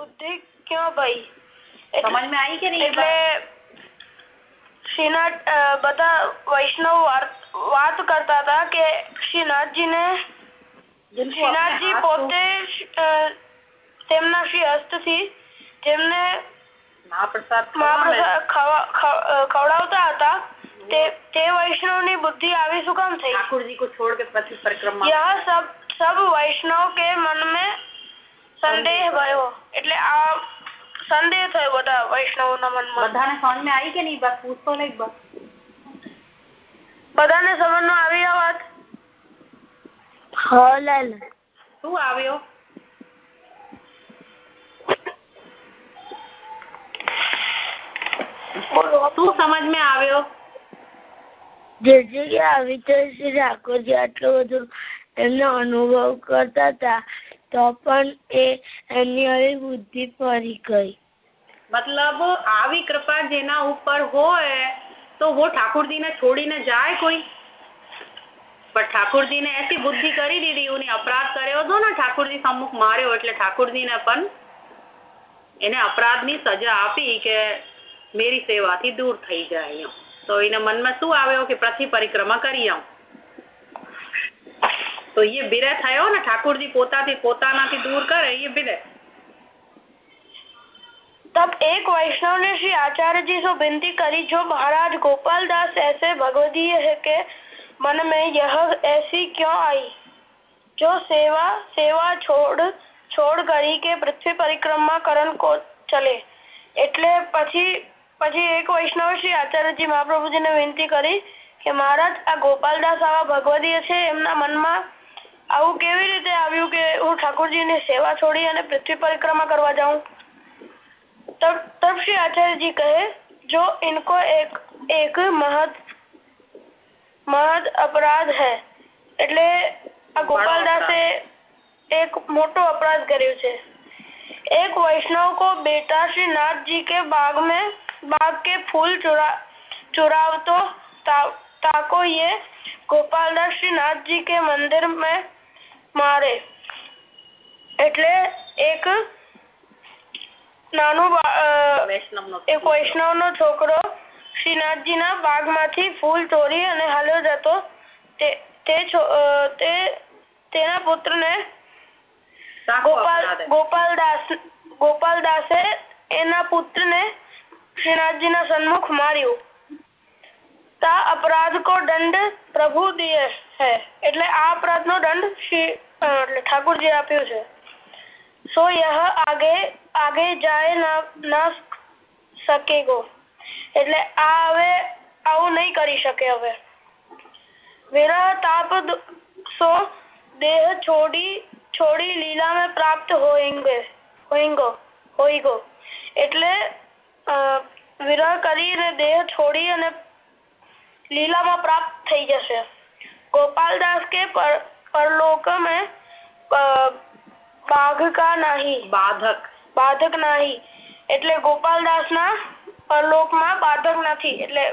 બુદ્ધિ ક્યાં ભાઈ સમજ માં આવી કે નહીં એટલે શ્રીનાથ બધા વૈષ્ણવ વાત કરતા હતા કે શ્રીનાથજી ને શ્રીનાથજી પોતે તેમના શ્રી હસ્ત થી તેમને ખવડાવતા હતા તે वैष्णव ની बुद्धि આવી શું કામ થઈ ठाकुर जी को छोड़ के पति परिक्रमा यह सब सब वैष्णव के मन में સંદેહ ગયો એટલે આ સંદેહ થયો બધા વૈષ્ણવો ના મનમાં બધા સમજમાં આવી કે નહીં? પૂછતો નહીં બસ. સમજમાં આવી આ વાત શું આવ્યો? શું સમજમાં આવ્યો જેજી આવી આટલો બધો એમનો અનુભવ કરતા હતા તો પણ એ એની બુદ્ધિ ફરી ગઈ. મતલબ આવી કૃપા જેના ઉપર હોય તો હું ઠાકોરજીને છોડીને જાય કોઈ. પણ ઠાકોરજીને એસી બુદ્ધિ કરી દીધી હું અપરાધ કર્યો હતો ને ઠાકોરજી સમ્મુખ માર્યો એટલે ઠાકોરજીને પણ એને અપરાધની સજા આપી કે મેરી સેવાથી દૂર થઈ જાય તો એને મનમાં શું આવ્યો કે પ્રતિ પરિક્રમા કરી આવું. તો એ બિરહ થયો ને ઠાકોરજી પોતાથી પોતાનાથી દૂર કરે એ બિરહ तब एक वैष्णव ने श्री आचार्य जी से विनती करी जो महाराज गोपाल दास ऐसे भगवदीय है के मन में यह ऐसी क्यों आई जो सेवा सेवा छोड़ छोड़ करी के पृथ्वी परिक्रमा करण को चले એટલે પછી પછી એક વૈષ્ણવ શ્રી આચાર્યજી મહાપ્રભુજીને વિનંતી કરી કે, મહારાજ, આ ગોપાલદાસ આવા ભગવદીય છે, એમના મનમાં આવું કેવી રીતે આવ્યું કે હું ઠાકોરજી ની સેવા છોડી અને પૃથ્વી પરિક્રમા કરવા જાઉં तब तब श्री आचार्य जी कहे जो इनको एक एक महत महत अपराध है એટલે આ ગોપાલદાસે એક મોટો अपराध કર્યો છે एक वैष्णव को बेटा श्री नाथ जी के बाग में बाग के फूल चुरा चुरावतो ता, ताको ये गोपालदास श्री नाथ जी के मंदिर में मारे એટલે એક નાનું એક વૈષ્ણવ નો છોકરો. શ્રીનાથજી ના બાગમાંથી ફૂલ ચોરી અને હાલ્યો જતો. તે તેના પુત્ર ને ગોપાલ ગોપાલદાસ ગોપાલદાસે એના પુત્ર ને શ્રીનાથજી ના સન્મુખ માર્યું. તા અપરાધ કો દંડ પ્રભુ દિયે હે. એટલે આ અપરાધ નો દંડ શ્રી ઠાકોરજી આપ્યો છે. સો યહ આગે આગે જાય ના સકેગો એટલે આ હવે આવું નહીં કરી શકે હવે. વેરા તાપ સો દેહ છોડી છોડી લીલા માં પ્રાપ્ત હોયંગે હોયંગો હોયગો એટલે વિરહ કરીને દેહ છોડી અને લીલામાં પ્રાપ્ત થઈ જશે ગોપાલદાસ કે પર, પરલોક में બાઘ કા નહીં બાધક બાધક નહીં એટલે ગોપાલદાસ ના પરલોક માં બાધક નથી એટલે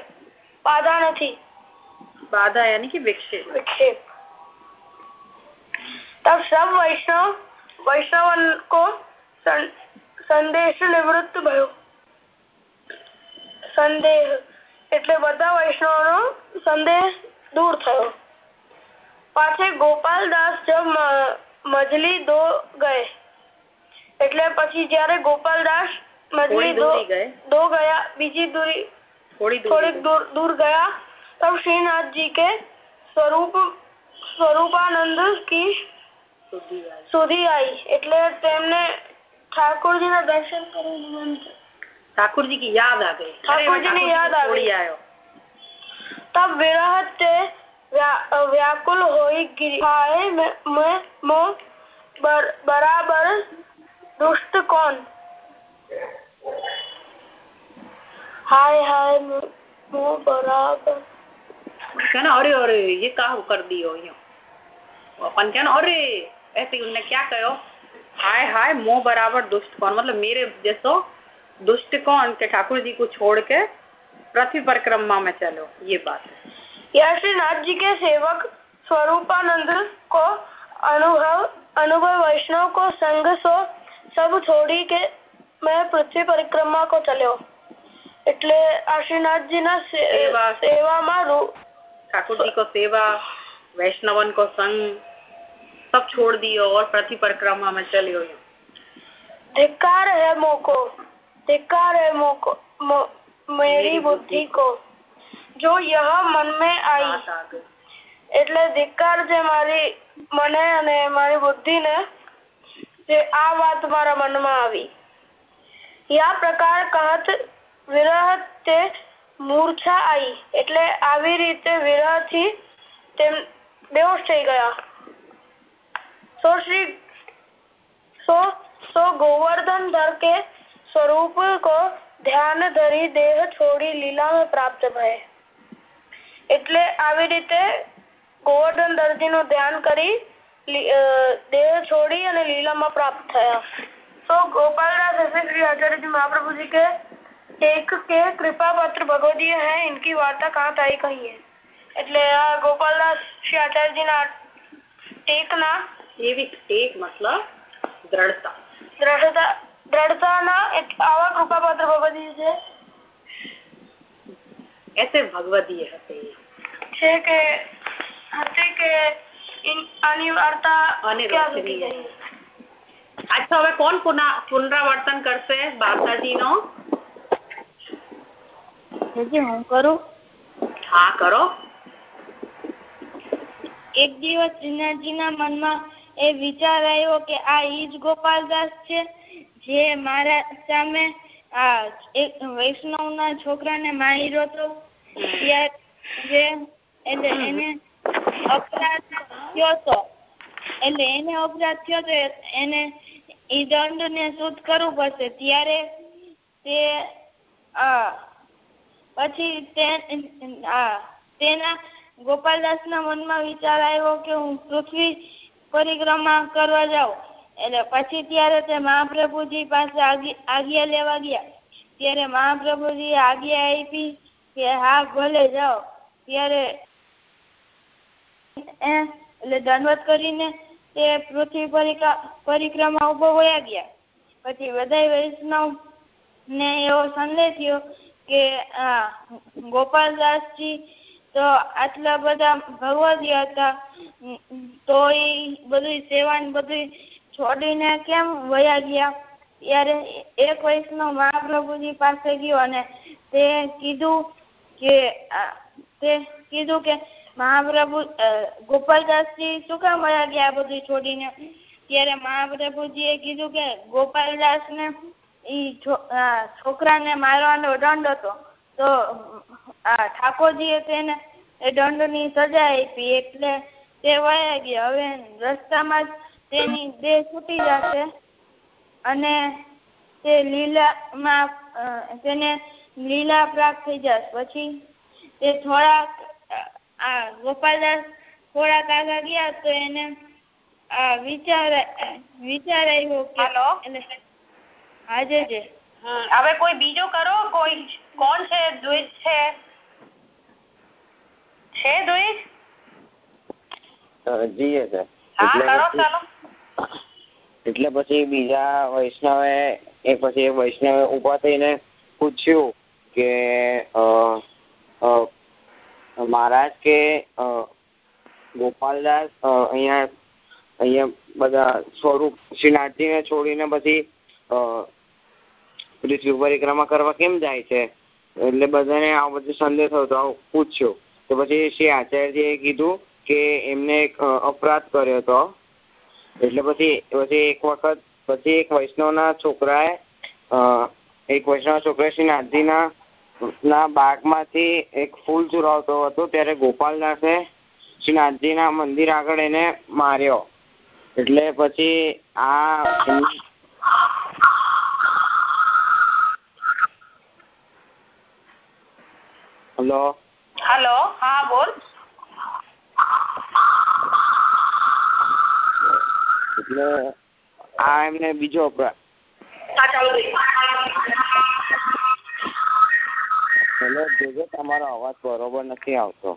બાધા નથી બાધા યાની કે વિક્ષેપ विक्षेप तब सब वैष्णव वैष्णव को संदेश निवृत्त भयो સંદેહ એટલે બધા વૈષ્ણવ નો સંદેશ દૂર થયો પાછે ગોપાલદાસ જબ મજલી દો ગયે એટલે પછી જયારે ગોપાલદાસ મજલી દો દો ગયા બીજી દૂરી થોડીક દૂર ગયા तब श्रीनाथ जी के स्वरूप સ્વરૂપાનંદ કી સુધી આવી એટલે તેમને ઠાકોરજી ના દર્શન કરવાનું ठाकुर जी की याद आ गई। ठाकुर जी ने याद आ गई। आयो। तब विरह ते व्याकुल हो गिरी। में, में, में बराबर दुष्ट कौन? हाय हाय मो बराबर। क्या ना अरे अरे ये कहा कर दियो यो? अपन क्या ना अरे ऐसे उन्होंने क्या कहो? हाय हाय मो बराबर दुष्ट कौन? मतलब मेरे जैसो दुष्ट कौन के ठाकुर जी को छोड़ के पृथ्वी परिक्रमा में चलो ये बात है यह श्री नाथ जी के सेवक स्वरूपानंद को अनुभव अनुभव वैष्णव को संग सो सब छोड़ी के मैं पृथ्वी परिक्रमा को चलो એટલે આ શ્રીનાથજીના સે- સેવા. સેવામાં રૂ- ठाकुर जी को सेवा वैष्णवन को संग सब छोड़ दियो और पृथ्वी परिक्रमा में चलियो धिक्कार है मोको धिक्कार है मोको मो, मेरी बुद्धि को जो यह मन में आई बात आ गई એટલે ધિક્કાર છે મારી મને અને મારી બુદ્ધિને જે આ વાત મારા મનમાં આવી યા પ્રકાર કહત વિરહ તે મૂર્છા આવી એટલે આવી રીતે વિરહ થી તેમ બેહોશ થઈ ગયા સો શ્રી સો સો गोवर्धन धर के स्वरूप को ध्यान धरी देह છોડી લીલા में પ્રાપ્ત ભય એટલે આવી રીતે ગોવર્ધન દરજી નું ધ્યાન કરી લી- અ, દેહ છોડી અને લીલામાં પ્રાપ્ત થયા તો गोपालदास ऐसे श्री आचार्य जी महाप्रभु जी के टेक के कृपा पत्र भगवदीय है इनकी वार्ता कहाँ ताई कही है એટલે આ ગોપાલદાસ શ્રી આચાર્યજી ના ટેક ના એવી ટેક મતલબ દ્રઢતા દ્રઢતા દ્રઢતાના આવા કૃપાપાત્ર ભગવદી છે? એસે ભગવદી હતે. છે કે હતે કે અનિવાર્તા ક્યાં સુધી ગઈ? અચ્છા હવે કોણ પુનરાવર્તન કરશે બાપદાજી નો હું કરું? હા કરો. એક દિવસ શ્રીનાથજી ના મનમાં એ વિચાર આવ્યો કે આ ઈજ ગોપાલદાસ છે. જે મારા સામે આ એક વૈષ્ણવના છોકરાને માર્યો હતો ત્યારે જે એટલે એને અપરાધ થયો તો એટલે એને અપરાધ થયો તો એને ઈ દંડને શુદ્ધ કરવું પડશે. ત્યારે તે આ પછી તે આ તેના ગોપાલદાસના મનમાં વિચાર આવ્યો કે હું પૃથ્વી પરિક્રમા કરવા જાઉં. એટલે પછી ત્યારે તે મહાપ્રભુજી પાસે આજ્ઞા લેવા ગયા. ત્યારે મહાપ્રભુજી આજ્ઞા આપી કે, હા, ભલે, જાઓ. ત્યારે એટલે દંડવત કરીને તે પૃથ્વી પરિક્રમા ઊભો વયા ગયા. પછી બધા વૈષ્ણવ ને એવો સંદેશ થયો કે ગોપાલદાસજી તો આટલા બધા ભગવદી હતા. તો એ બધું સેવા બધું છોડીને કેમ વયા ગયા? ત્યારે એક વૈષ્ણવ મહાપ્રભુજી પાસે ગયો અને તે કીધું કે તે કીધું કે મહાપ્રભુ ગોપાલદાસજી શું કામ વયા ગયા બધું છોડીને? ત્યારે મહાપ્રભુજીએ કીધું કે, ગોપાલદાસને ઈ છોકરાને મારવાનો દંડ હતો. તો ઠાકોરજીએ તેને એ દંડની સજા આપી એટલે તે વયા ગયા. હવે રસ્તામાં જ તેની દેહ છૂટી જશે અને તે લીલામાં તેને લીલા પ્રાપ્ત થઈ જશે. પછી તે થોડાક આ ગોપાલદાસ થોડાક આગળ ગયા તો એને આ વિચાર વિચાર આવ્યો કે હેલો? હાજે જે હવે કોઈ બીજો કરો? કોઈ કોણ છે? દ્વિજ છે? છે દ્વિજ જીએ છે હા એટલે પછી- બીજા વૈષ્ણવે એ પછી વૈષ્ણવે ઊભા થઈને પૂછ્યું કે મહારાજ કે ગોપાલદાસ અહીંયા અહીંયા બધા સ્વરૂપ શ્રીનાથજીને છોડીને પછી પૃથ્વી પરિક્રમા કરવા કેમ જાય છે? એટલે બધાને આ બધો સંદેશ હતો. પૂછ્યો પૂછ્યું. તો પછી શ્રી આચાર્યજીએ કીધું કે એમને એક અપરાધ કર્યો હતો. એટલે પછી પછી એક વખત, પછી એક વૈષ્ણવના છોકરાએ એક વૈષ્ણવ છોકરા શ્રી નાથજીના, ના બાગમાંથી એક ફૂલ ચુરાવતો હતો. ત્યારે ગોપાલદાસે શ્રી નાથજીના મંદિર આગળ એને માર્યો. એટલે પછી આ હેલો? હેલો, હા, બોલ. એટલે આ એમને બીજો અપરાધ. હેલો જોજો તમારો અવાજ બરોબર નથી આવતો.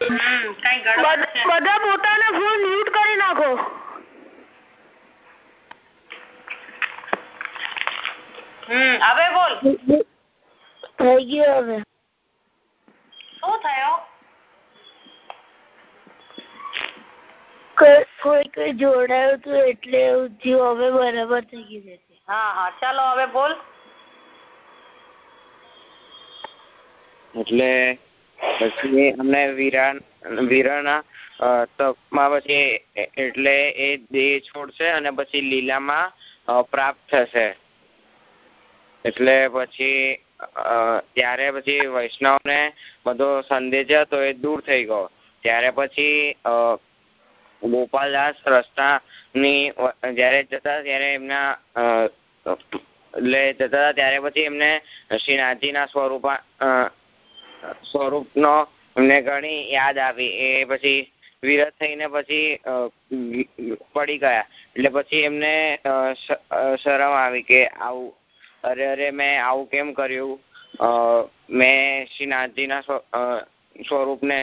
હમ કઈ ગડબડ છે બધા પોતાના ફોન મ્યુટ કરી નાખો. હમ હવે બોલ. થઈ ગયું હવે શું થયો કોઈ કોઈ જોડાયું હતું એટલે એવું થયું હવે બરાબર થઈ ગયું છે. હા હા ચાલો હવે બોલ. એટલે પછી અમને વિરાન વીરાના તપમાં પછી એટલે એ દેહ છોડશે અને પછી લીલામાં પ્રાપ્ત થશે. એટલે પછી ત્યારે પછી વૈષ્ણવને બધો સંદેશ હતો એ દૂર થઈ ગયો. ત્યારે પછી અ, ગોપાલદાસ રસ્તાની જ્યારે જતા ત્યારે એમના એટલે જતા હતા ત્યારે પછી એમને શ્રીનાથજીના સ્વરૂપા સ્વરૂપનો એમને ઘણી યાદ આવી. એ પછી વિરત થઈને પછી પડી ગયા. એટલે પછી એમને શરમ આવી કે આવું અરે અરે મેં આવું કેમ કર્યું? મેં શ્રીનાથજીના સ્વરૂપને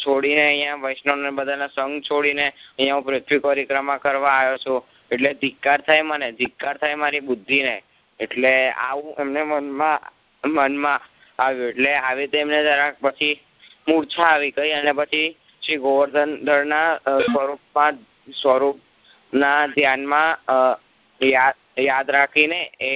છોડીને અહીંયા વૈષ્ણવને બધાના સંગ છોડીને અહીંયા હું પૃથ્વી પરિક્રમા કરવા આવ્યો છું. એટલે ધિક્કાર થાય મને, ધિક્કાર થાય મારી બુદ્ધિને. એટલે આવું એમને મનમાં મનમાં આવ્યું. એટલે આવી રીતે એમને જરાક પછી મૂર્છા આવી ગઈ અને પછી શ્રી ગોવર્ધન દળના સ્વરૂપમાં, સ્વરૂપના ધ્યાનમાં યાદ રાખીને એ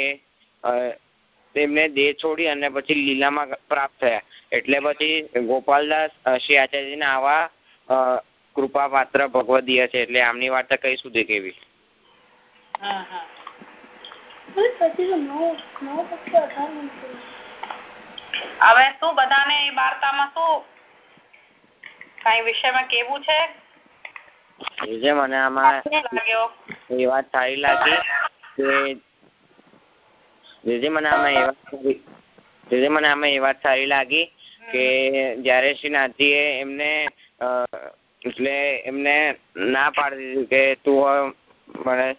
તેમને દેહ છોડી અને પછી લીલામાં પ્રાપ્ત થયા. એટલે પછી ગોપાલદાસ શ્રી આચાર્યજીના આવા અ, કૃપા પાત્ર ભગવદીય છે. એટલે આમની વાર્તા કઈ સુધી કેવી? હવે શું બધાને એ વાર્તામાં શું? કઈ વિષયમાં કેવું છે? એ જે મને આમાં એ વાત સારી લાગી કે આમાં એ વાત આમાં એ વાત સારી લાગી કે જ્યારે શ્રીનાથજીએ એમને એટલે એમને ના પાડી દીધું કે તું મને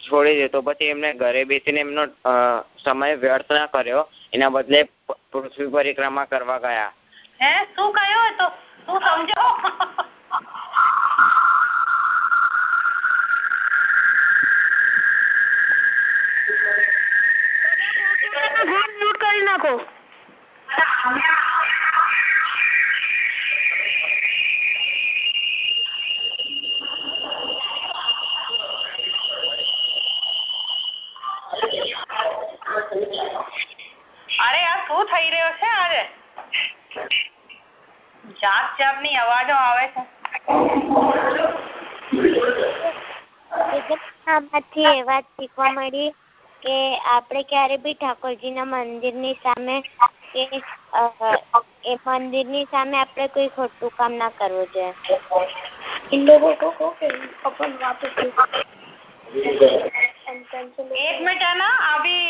છોડી દે, તો પછી એમને ઘરે બેસીને એમનો સમય વ્યર્થ ના કર્યો. એના બદલે પૃથ્વી પરિક્રમા કરવા ગયા. હે? શું કહ્યું? તો તું સમજો. કરી નાખો. અરે આ શું થઈ રહ્યો છે આજે? જાતની અવાજો આવે છે. આમાંથી એ વાત શીખવા મળી કે આપણે ક્યારે બી ઠાકોરજીના મંદિરની સામે કે અ, એ મંદિરની સામે આપણે કોઈ ખોટું કામ ના કરવું જોઈએ इन लोगों को को कि अपन वापस એક મિનિટ હે ના આવી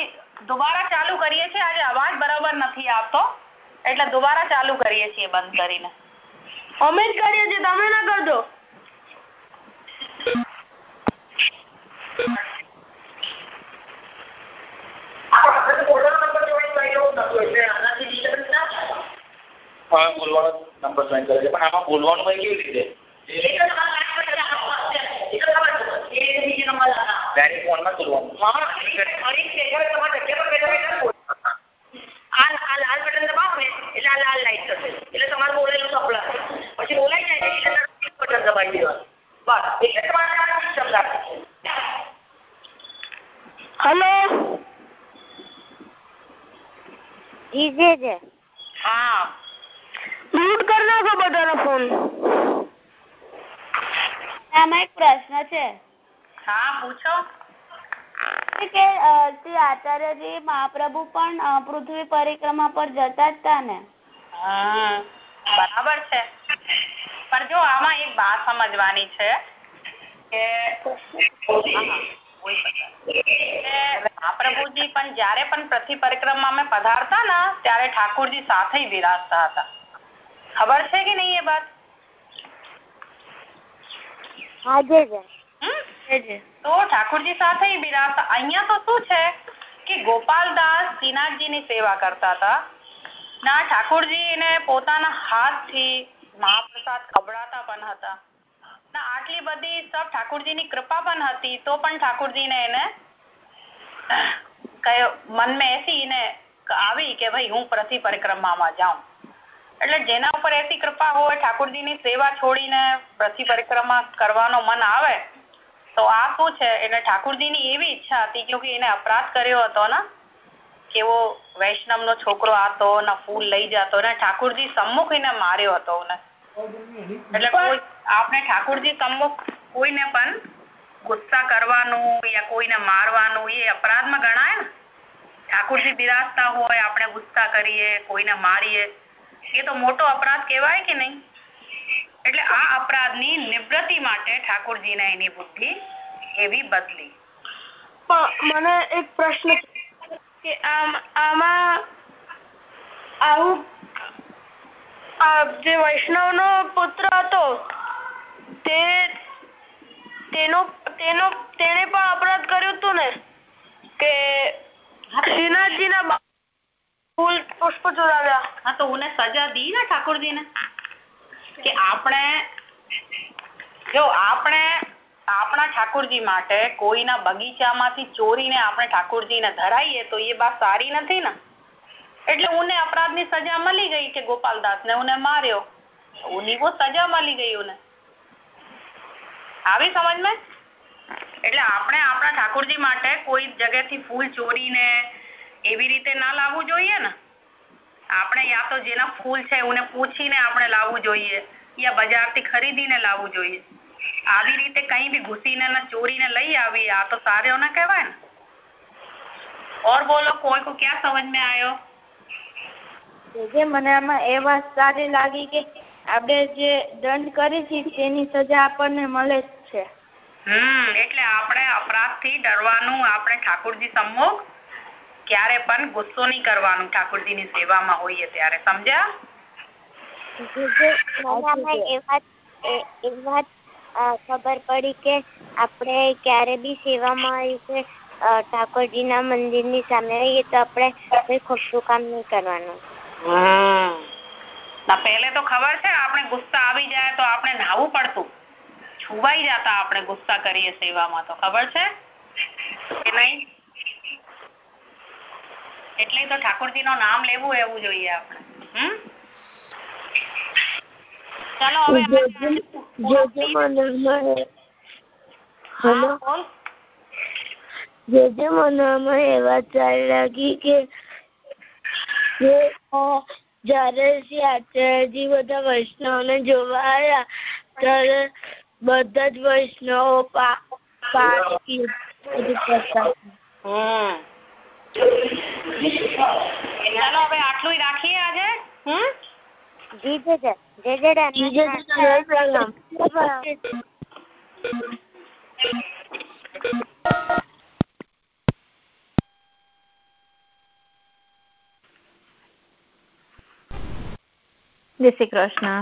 દુબારા ચાલુ કરીએ છીએ આજે અવાજ બરાબર નથી આવતો એટલે દુબારા ચાલુ કરીએ છીએ બંધ કરીને અમે જ કરીએ છીએ તમે ના કરજો હવે બોલવાનો નંબર જોઈન કરે છે. પણ આમાં બોલવાનું હોય કેવી રીતે? ડાયરેક્ટ ફોનમાં જ બોલવાનું. હેલો? ઈઝી છે. હા. મ્યુટ કરી નાખો બધાનો ફોન આમાં એક પ્રશ્ન છે. હા પૂછો. કે તે આચાર્યજી મહાપ્રભુ પણ પૃથ્વી પરિક્રમા પર જતા હતા ને? બરાબર છે. પણ જો આમાં એક વાત સમજવાની છે કે મહાપ્રભુજી પણ જ્યારે પણ પૃથ્વી પરિક્રમામાં પધારતા ને ત્યારે ઠાકોરજી સાથે જ બિરાજતા હતા. ખબર છે કે નહીં એ વાત હાજર છે હમ? તો ઠાકોરજી સાથે ય બિરાજતા અહીંયા તો શું છે કે ગોપાલદાસ શ્રીનાથજીની સેવા કરતા હતા ના ઠાકોરજી એને પોતાના હાથથી મહાપ્રસાદ ખવડાવતા પણ હતા ના આટલી બધી સબ ઠાકોરજીની કૃપા પણ હતી તો પણ ઠાકોરજીને એને કયો મનમાં એસી ને આવી કે ભાઈ હું પ્રતિ પરિક્રમામાં જાઉં એટલે જેના ઉપર એસી કૃપા હોય ઠાકોરજીની સેવા છોડીને પ્રતિ પરિક્રમા કરવાનો મન આવે તો આ શું છે? એટલે ઠાકોરજીની એવી ઈચ્છા હતી કે એને અપરાધ કર્યો હતો ને કેવો વૈષ્ણવનો છોકરો આતો ને ફૂલ લઈ જતો ને ઠાકોરજી સમ્મુખ એને માર્યો હતો ને. એટલે કોઈ આપણે ઠાકોરજી સમ્મુખ કોઈને પણ ગુસ્સા કરવાનું યા કોઈને મારવાનું એ અપરાધમાં ગણાય ને. ઠાકોરજી બિરાજતા હોય આપણે ગુસ્સા કરીએ કોઈને મારીએ એ તો મોટો અપરાધ કહેવાય કે નહીં? એટલે આ અપરાધની નિવૃત્તિ માટે જે વૈષ્ણવનો પુત્ર હતો તેનો તેનો તેને પણ અપરાધ કર્યું હતું ને? કે શ્રીનાથજીના બા- ફૂલ પુષ્પ ચોરાવ્યા હા, તો ઉને સજા દી ને ઠાકોરજીને? કે આપણે, જો આપણે આપણા ઠાકોરજી માટે કોઈના બગીચામાંથી ચોરીને આપણે ઠાકોરજીને ધરાઈએ તો એ બા સારી નથી ને? એટલે ઉને અપરાધની સજા મળી ગઈ કે ગોપાલદાસને ઉને માર્યો? ઉની વો સજા મળી ગઈ ઉને. આવી સમજ में એટલે આપણે આપણા ઠાકોરજી માટે કોઈ જગ્યાથી ફૂલ ચોરીને એવી રીતે ના લાવવું જોઈએ ને? આપણે યા તો જેના ફૂલ છે એને પૂછીને આપણે લાવવું જોઈએ યા બજારથી ખરીદીને લાવવું જોઈએ. આવી રીતે કઈ બી ઘૂસીને ને ચોરીને લઈ આવી આ તો સારો ના કહેવાય ને? ઓર બોલો કોઈ કો ક્યાં સમજ में આયો જે મને આમાં એ વાત સારી લાગી કે આપણે જે દંડ કરી છે તેની સજા આપણને મળે જ છે. હમ એટલે આપણે અપરાધથી ડરવાનું આપણે ઠાકોરજી સમ્મુખ ક્યારે પણ ગુસ્સો નહીં કરવાનું ઠાકોરજીની સેવામાં હોઈએ ત્યારે સમજ્યા? એ વાત ખબર પડી કે આપણે ક્યારે બી સેવામાં આવી કે અ, ઠાકોરજીના મંદિરની સામે આવીએ તો આપણે કોઈ ખોટું કામ નહીં કરવાનું. ના પહેલે તો ખબર છે આપણે ગુસ્સા આવી જાય તો આપણે નાહવું પડતું. છુવાઈ જતા આપણે ગુસ્સા કરીએ સેવામાં તો ખબર છે? કે નહીં? એટલે તો ઠાકોરજી નું નામ લેવું એવું જોઈએ આપણે. હમ? ચાલો હવે આપણે હા, બોલ. જે જે મનમાં એ વાત સારી લાગી કે કે અ, જ્યારે શ્રી આચાર્યજી બધા વૈષ્ણવને જોવા આવ્યા ત્યારે બધા જ વૈષ્ણવો પા પાણી બધું કરતા હમ. ચાલો હવે આટલું ય રાખીએ આજે હમ જી જય જય જય જય બીજે રામ જય પ્રણામ. જય શ્રી કૃષ્ણ